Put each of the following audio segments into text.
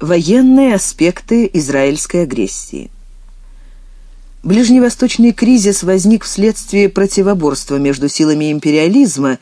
Военные аспекты израильской агрессии. Ближневосточный кризис возник вследствие противоборства между силами империализма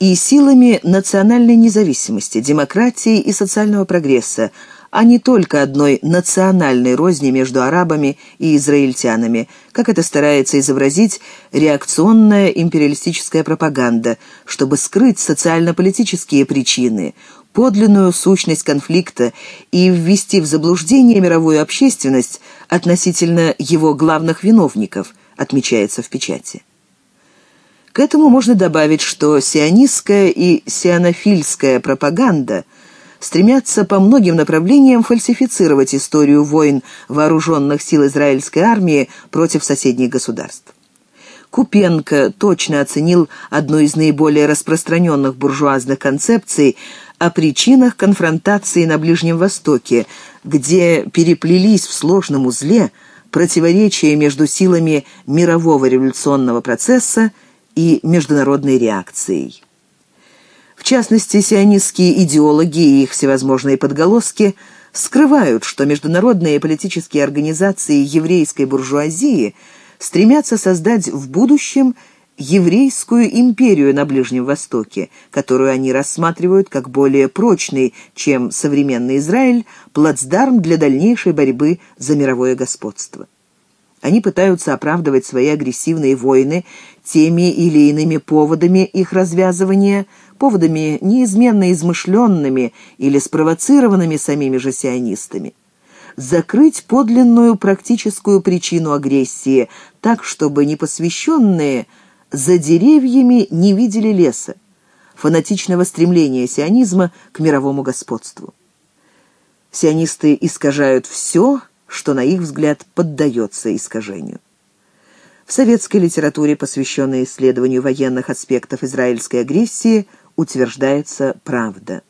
и силами национальной независимости, демократии и социального прогресса, а не только одной национальной розни между арабами и израильтянами, как это старается изобразить реакционная империалистическая пропаганда, чтобы скрыть социально-политические причины, подлинную сущность конфликта и ввести в заблуждение мировую общественность относительно его главных виновников, отмечается в печати. К этому можно добавить, что сионистская и сионофильская пропаганда – стремятся по многим направлениям фальсифицировать историю войн вооруженных сил израильской армии против соседних государств. Купенко точно оценил одну из наиболее распространенных буржуазных концепций о причинах конфронтации на Ближнем Востоке, где переплелись в сложном узле противоречия между силами мирового революционного процесса и международной реакцией. В частности, сионистские идеологи и их всевозможные подголоски скрывают, что международные политические организации еврейской буржуазии стремятся создать в будущем еврейскую империю на Ближнем Востоке, которую они рассматривают как более прочный, чем современный Израиль, плацдарм для дальнейшей борьбы за мировое господство. Они пытаются оправдывать свои агрессивные войны теми или иными поводами их развязывания – поводами неизменно измышленными или спровоцированными самими же сионистами. Закрыть подлинную практическую причину агрессии так, чтобы непосвященные за деревьями не видели леса, фанатичного стремления сионизма к мировому господству. Сионисты искажают все, что, на их взгляд, поддается искажению. В советской литературе, посвященной исследованию военных аспектов израильской агрессии, утверждается правда.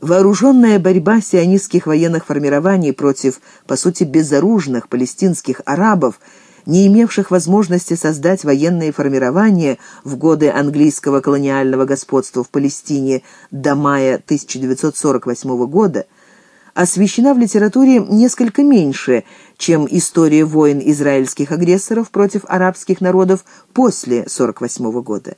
Вооруженная борьба сионистских военных формирований против, по сути, безоружных палестинских арабов, не имевших возможности создать военные формирования в годы английского колониального господства в Палестине до мая 1948 года, освещена в литературе несколько меньше, чем история войн израильских агрессоров против арабских народов после 1948 года.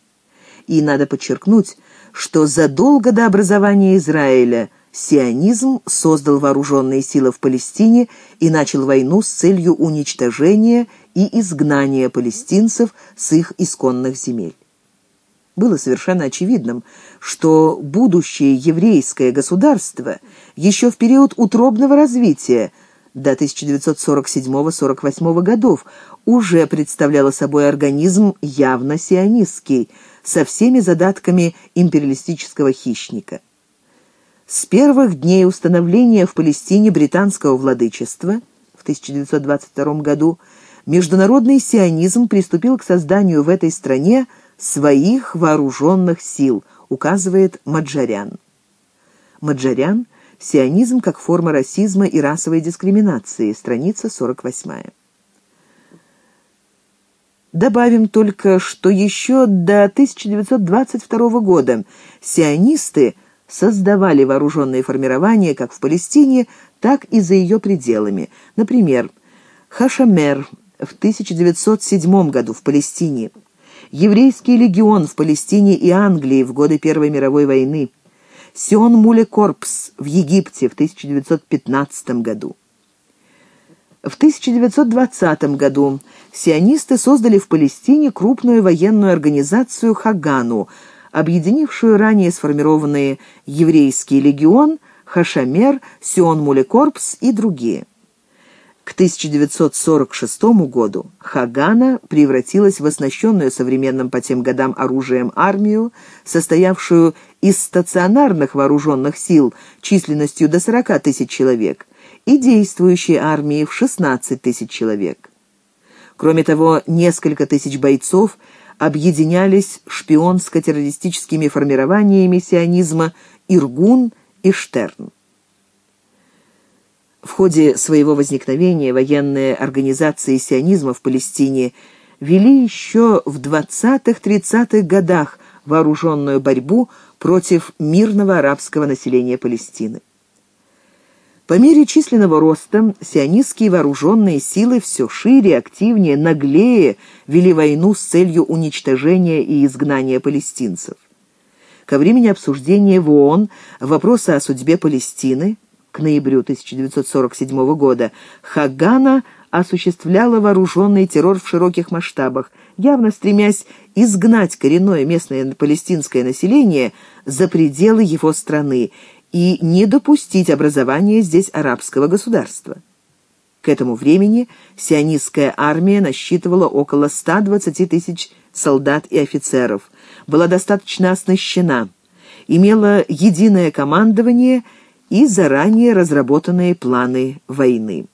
И надо подчеркнуть, что задолго до образования Израиля сионизм создал вооруженные силы в Палестине и начал войну с целью уничтожения и изгнания палестинцев с их исконных земель. Было совершенно очевидным, что будущее еврейское государство еще в период утробного развития до 1947-48 годов уже представляло собой организм явно сионистский – со всеми задатками империалистического хищника. С первых дней установления в Палестине британского владычества в 1922 году международный сионизм приступил к созданию в этой стране своих вооруженных сил, указывает Маджарян. Маджарян – сионизм как форма расизма и расовой дискриминации, страница 48. Добавим только, что еще до 1922 года сионисты создавали вооруженные формирования как в Палестине, так и за ее пределами. Например, Хашамер в 1907 году в Палестине, Еврейский легион в Палестине и Англии в годы Первой мировой войны, Сион Муле Корпс в Египте в 1915 году. В 1920 году сионисты создали в Палестине крупную военную организацию «Хагану», объединившую ранее сформированные еврейский легион, Хашамер, Сион-Мулекорпс и другие. К 1946 году Хагана превратилась в оснащенную современным по тем годам оружием армию, состоявшую из стационарных вооруженных сил численностью до 40 тысяч человек и действующей армии в 16 тысяч человек. Кроме того, несколько тысяч бойцов объединялись шпионско-террористическими формированиями сионизма Иргун и Штерн. В ходе своего возникновения военные организации сионизма в Палестине вели еще в 20-30-х годах вооруженную борьбу против мирного арабского населения Палестины. По мере численного роста сионистские вооруженные силы все шире, активнее, наглее вели войну с целью уничтожения и изгнания палестинцев. Ко времени обсуждения в ООН вопроса о судьбе Палестины к ноябрю 1947 года Хагана осуществляла вооруженный террор в широких масштабах, явно стремясь изгнать коренное местное палестинское население за пределы его страны и не допустить образования здесь арабского государства. К этому времени сионистская армия насчитывала около 120 тысяч солдат и офицеров, была достаточно оснащена, имела единое командование и заранее разработанные планы войны.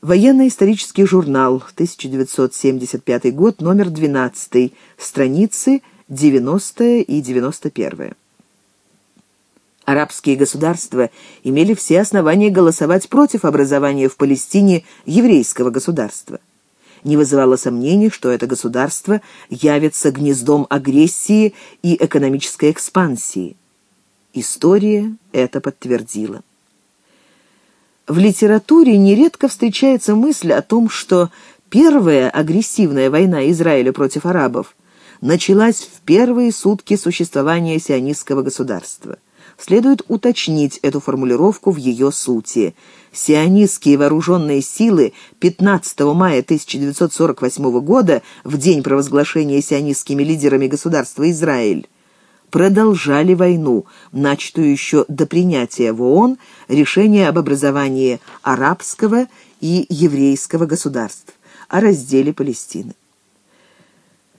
Военно-исторический журнал, 1975 год, номер 12, страницы 90 и 91. Арабские государства имели все основания голосовать против образования в Палестине еврейского государства. Не вызывало сомнений, что это государство явится гнездом агрессии и экономической экспансии. История это подтвердила. В литературе нередко встречается мысль о том, что первая агрессивная война Израиля против арабов началась в первые сутки существования сионистского государства. Следует уточнить эту формулировку в ее сути. Сионистские вооруженные силы 15 мая 1948 года, в день провозглашения сионистскими лидерами государства Израиль, продолжали войну, начатую еще до принятия в ООН решения об образовании арабского и еврейского государств, о разделе Палестины.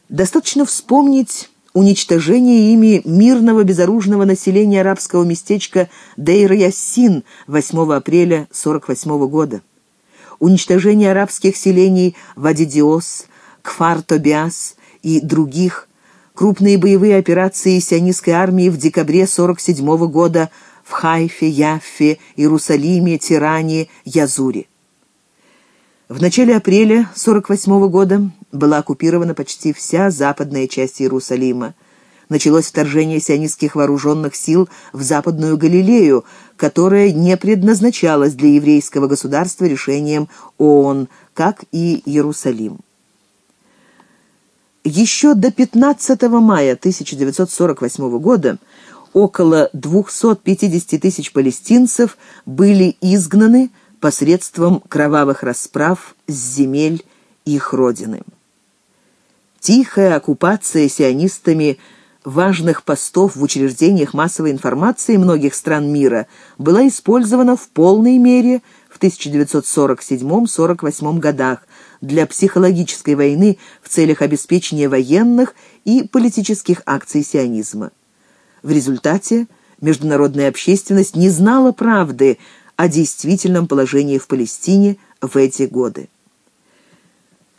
Достаточно вспомнить уничтожение ими мирного безоружного населения арабского местечка Дейр-Яссин 8 апреля 1948 года, уничтожение арабских селений Вадидиос, Кфар-Тобиас и других крупные боевые операции сионистской армии в декабре 1947 года в Хайфе, Яффе, Иерусалиме, Тиране, Язуре. В начале апреля 1948 года была оккупирована почти вся западная часть Иерусалима. Началось вторжение сионистских вооруженных сил в Западную Галилею, которое не предназначалось для еврейского государства решением ООН, как и Иерусалим. Еще до 15 мая 1948 года около 250 тысяч палестинцев были изгнаны посредством кровавых расправ с земель их родины. Тихая оккупация сионистами важных постов в учреждениях массовой информации многих стран мира была использована в полной мере в 1947-48 годах для психологической войны в целях обеспечения военных и политических акций сионизма. В результате международная общественность не знала правды о действительном положении в Палестине в эти годы.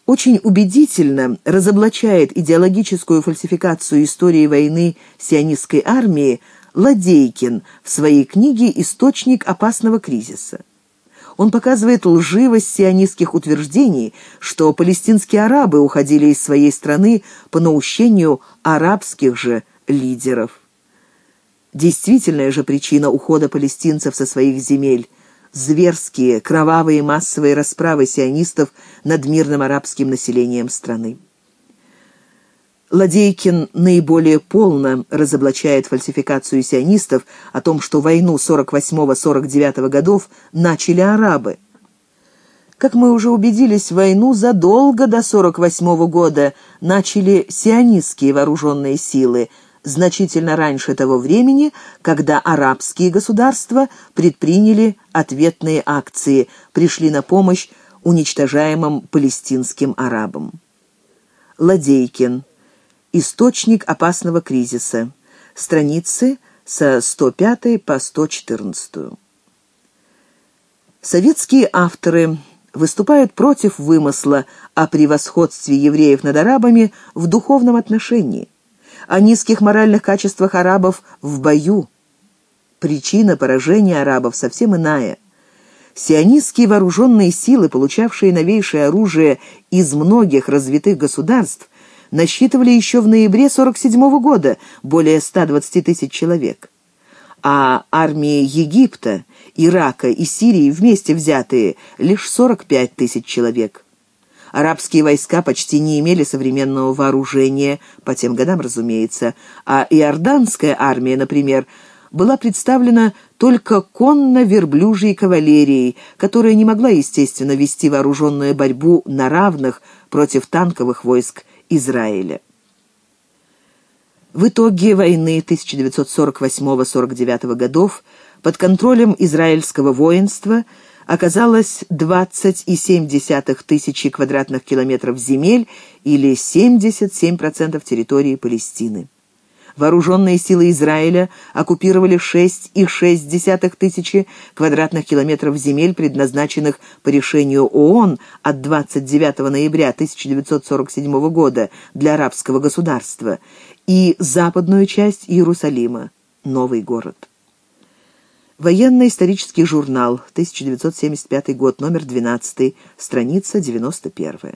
Очень убедительно разоблачает идеологическую фальсификацию истории войны сионистской армии Ладейкин в своей книге «Источник опасного кризиса». Он показывает лживость сионистских утверждений, что палестинские арабы уходили из своей страны по наущению арабских же лидеров. Действительная же причина ухода палестинцев со своих земель – зверские, кровавые массовые расправы сионистов над мирным арабским населением страны. Ладейкин наиболее полно разоблачает фальсификацию сионистов о том, что войну 48-49 годов начали арабы. Как мы уже убедились, войну задолго до 48 года начали сионистские вооруженные силы, значительно раньше того времени, когда арабские государства предприняли ответные акции, пришли на помощь уничтожаемым палестинским арабам. Ладейкин Источник опасного кризиса. Страницы со 105 по 114. Советские авторы выступают против вымысла о превосходстве евреев над арабами в духовном отношении, о низких моральных качествах арабов в бою. Причина поражения арабов совсем иная. Сионистские вооруженные силы, получавшие новейшее оружие из многих развитых государств, насчитывали еще в ноябре 47 -го года более 120 тысяч человек. а армии Египта, Ирака и Сирии вместе взятые лишь 45 тысяч человек. Арабские войска почти не имели современного вооружения, по тем годам, разумеется, а иорданская армия, например, была представлена только конно-верблюжьей кавалерией, которая не могла, естественно, вести вооруженную борьбу на равных против танковых войск Израиля. В итоге войны 1948-49 годов под контролем израильского воинства оказалось 20,7 тысячи квадратных километров земель или 77% территории Палестины. Вооруженные силы Израиля оккупировали 6,6 тысячи квадратных километров земель, предназначенных по решению ООН от 29 ноября 1947 года для арабского государства, и западную часть Иерусалима, новый город. Военно-исторический журнал, 1975 год, номер 12, страница 91.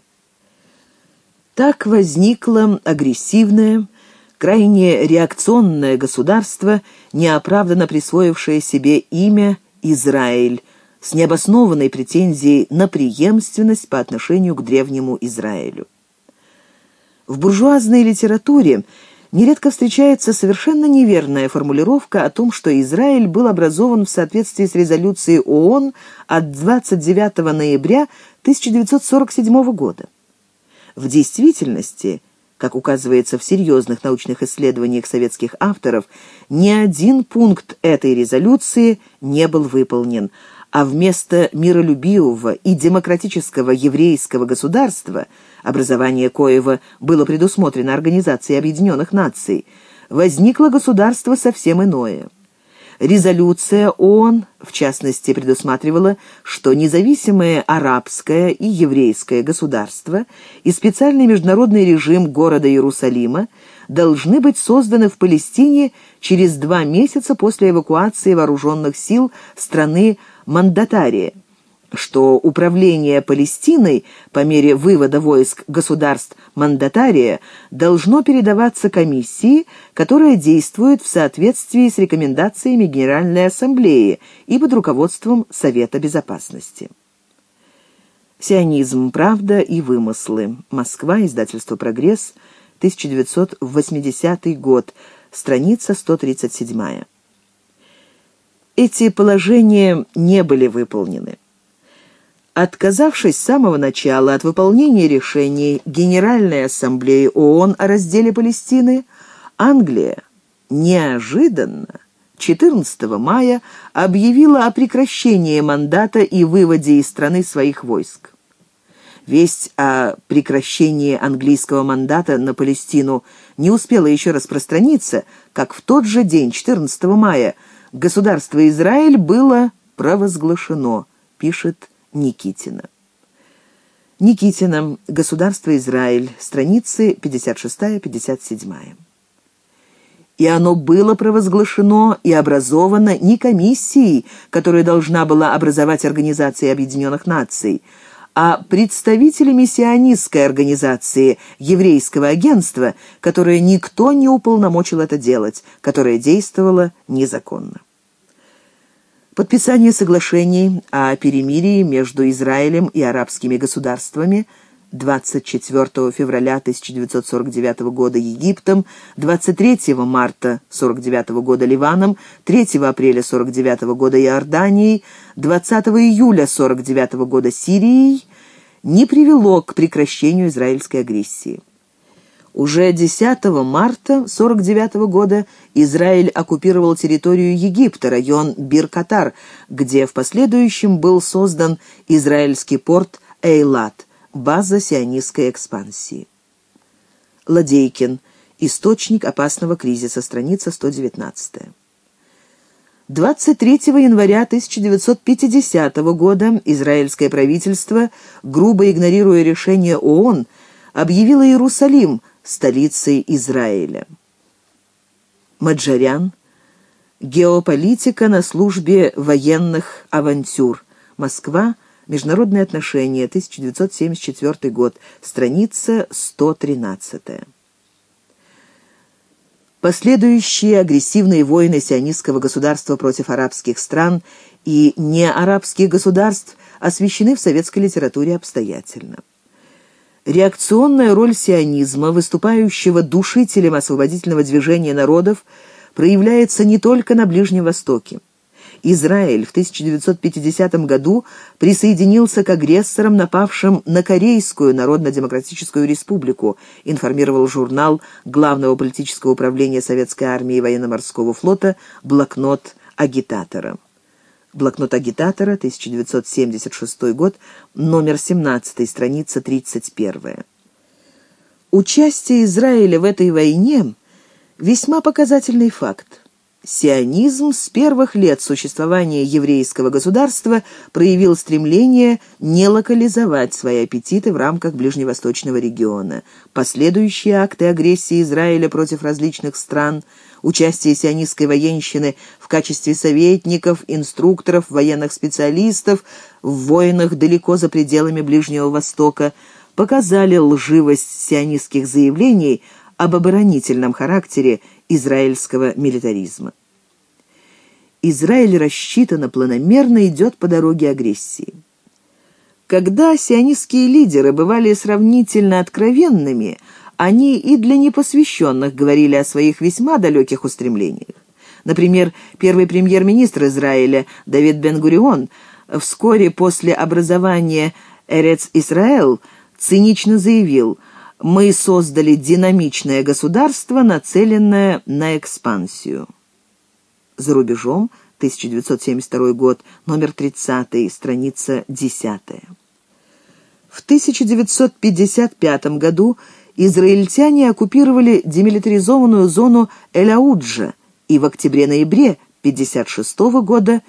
Так возникло агрессивное, крайне реакционное государство, неоправданно присвоившее себе имя Израиль, с необоснованной претензией на преемственность по отношению к древнему Израилю. В буржуазной литературе нередко встречается совершенно неверная формулировка о том, что Израиль был образован в соответствии с резолюцией ООН от 29 ноября 1947 года. В действительности, как указывается в серьезных научных исследованиях советских авторов, ни один пункт этой резолюции не был выполнен, а вместо миролюбивого и демократического еврейского государства – образование коего было предусмотрено Организацией Объединенных Наций, возникло государство совсем иное. Резолюция ООН, в частности, предусматривала, что независимое арабское и еврейское государство и специальный международный режим города Иерусалима должны быть созданы в Палестине через два месяца после эвакуации вооруженных сил страны мандатария что управление Палестиной по мере вывода войск государств-мандатария должно передаваться комиссии, которая действует в соответствии с рекомендациями Генеральной Ассамблеи и под руководством Совета Безопасности. Сионизм. Правда и вымыслы. Москва. Издательство «Прогресс». 1980 год. Страница 137. Эти положения не были выполнены. Отказавшись с самого начала от выполнения решений Генеральной Ассамблеи ООН о разделе Палестины, Англия неожиданно 14 мая объявила о прекращении мандата и выводе из страны своих войск. Весть о прекращении английского мандата на Палестину не успела еще распространиться, как в тот же день, 14 мая, государство Израиль было провозглашено, пишет Никитина. Никитина. Государство Израиль. Страницы 56-57. И оно было провозглашено и образовано не комиссией, которая должна была образовать Организация Объединенных Наций, а представителями сионистской организации, еврейского агентства, которое никто не уполномочил это делать, которое действовало незаконно. Подписание соглашений о перемирии между Израилем и арабскими государствами 24 февраля 1949 года Египтом, 23 марта 1949 года Ливаном, 3 апреля 1949 года Иорданией, 20 июля 1949 года Сирией не привело к прекращению израильской агрессии. Уже 10 марта 1949 года Израиль оккупировал территорию Египта, район Бир-Катар, где в последующем был создан израильский порт Эйлат, база сионистской экспансии. Ладейкин. Источник опасного кризиса. Страница 119. 23 января 1950 года израильское правительство, грубо игнорируя решение ООН, объявило Иерусалим столицей Израиля. Маджарян. Геополитика на службе военных авантюр. Москва. Международные отношения. 1974 год. Страница 113. Последующие агрессивные войны сионистского государства против арабских стран и неарабских государств освещены в советской литературе обстоятельно. Реакционная роль сионизма, выступающего душителем освободительного движения народов, проявляется не только на Ближнем Востоке. Израиль в 1950 году присоединился к агрессорам, напавшим на Корейскую Народно-демократическую республику, информировал журнал Главного политического управления Советской армии и военно-морского флота «Блокнот агитатора». Блокнот агитатора, 1976 год, номер 17, страница 31. Участие Израиля в этой войне – весьма показательный факт. Сионизм с первых лет существования еврейского государства проявил стремление не локализовать свои аппетиты в рамках ближневосточного региона. Последующие акты агрессии Израиля против различных стран, участие сионистской военщины в качестве советников, инструкторов, военных специалистов в войнах далеко за пределами Ближнего Востока показали лживость сионистских заявлений об оборонительном характере израильского милитаризма. Израиль рассчитанно планомерно идет по дороге агрессии. Когда сионистские лидеры бывали сравнительно откровенными, они и для непосвященных говорили о своих весьма далеких устремлениях. Например, первый премьер-министр Израиля Давид Бен-Гурион вскоре после образования Эрец-Исраэл цинично заявил «Мы создали динамичное государство, нацеленное на экспансию» за рубежом, 1972 год, номер 30, страница 10. В 1955 году израильтяне оккупировали демилитаризованную зону Эль-Ауджа и в октябре-ноябре 1956 года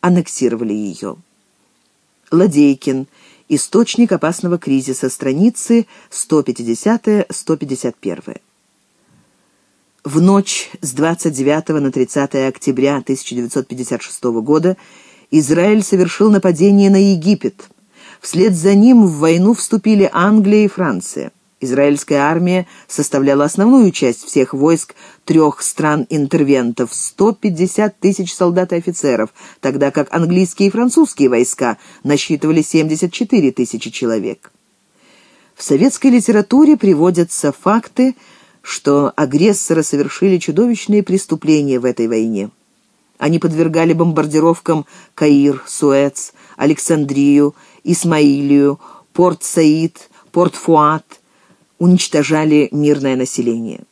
аннексировали ее. Ладейкин. Источник опасного кризиса. Страницы 150-151. В ночь с 29 на 30 октября 1956 года Израиль совершил нападение на Египет. Вслед за ним в войну вступили Англия и Франция. Израильская армия составляла основную часть всех войск трех стран-интервентов – 150 тысяч солдат и офицеров, тогда как английские и французские войска насчитывали 74 тысячи человек. В советской литературе приводятся факты – что агрессоры совершили чудовищные преступления в этой войне. Они подвергали бомбардировкам Каир, Суэц, Александрию, Исмаилию, Порт-Саид, Порт-Фуат, уничтожали мирное население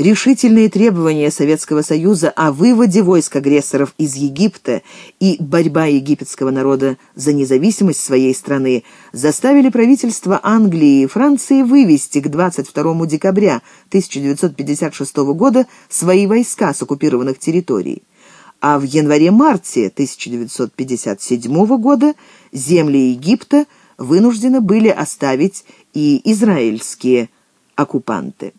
решительные требования Советского Союза о выводе войск агрессоров из Египта и борьба египетского народа за независимость своей страны заставили правительство Англии и Франции вывести к 22 декабря 1956 года свои войска с оккупированных территорий. А в январе-марте 1957 года земли Египта вынуждены были оставить и израильские оккупанты.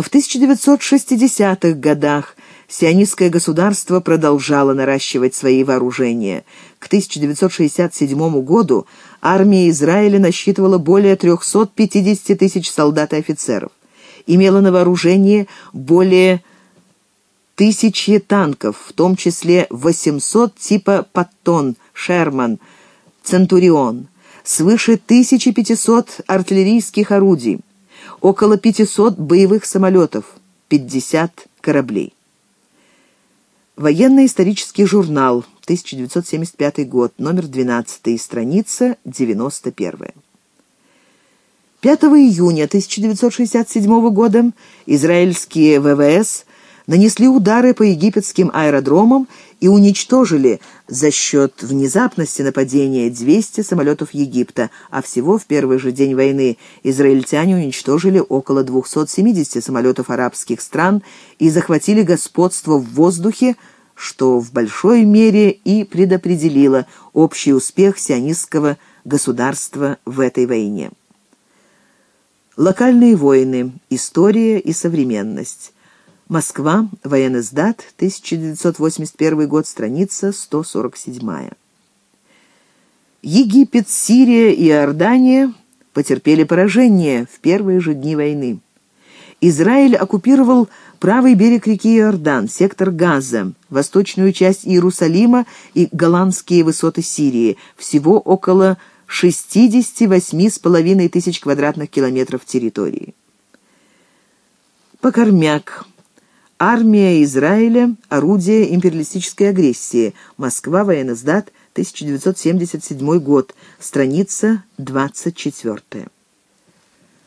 В 1960-х годах сионистское государство продолжало наращивать свои вооружения. К 1967 году армия Израиля насчитывала более 350 тысяч солдат и офицеров. Имела на вооружении более тысячи танков, в том числе 800 типа «Паттон», «Шерман», «Центурион», свыше 1500 артиллерийских орудий, около 500 боевых самолетов, 50 кораблей. Военно-исторический журнал, 1975 год, номер 12, страница 91. 5 июня 1967 года израильские ВВС нанесли удары по египетским аэродромам и уничтожили за счет внезапности нападения 200 самолетов Египта, а всего в первый же день войны израильтяне уничтожили около 270 самолетов арабских стран и захватили господство в воздухе, что в большой мере и предопределило общий успех сионистского государства в этой войне. Локальные войны. История и современность. Москва, военный сдат, 1981 год, страница 147. Египет, Сирия и Иордания потерпели поражение в первые же дни войны. Израиль оккупировал правый берег реки Иордан, сектор Газа, восточную часть Иерусалима и голландские высоты Сирии, всего около 68,5 тысяч квадратных километров территории. Покормяк. Армия Израиля. Орудие империалистической агрессии. Москва. Военноздат. 1977 год. Страница 24.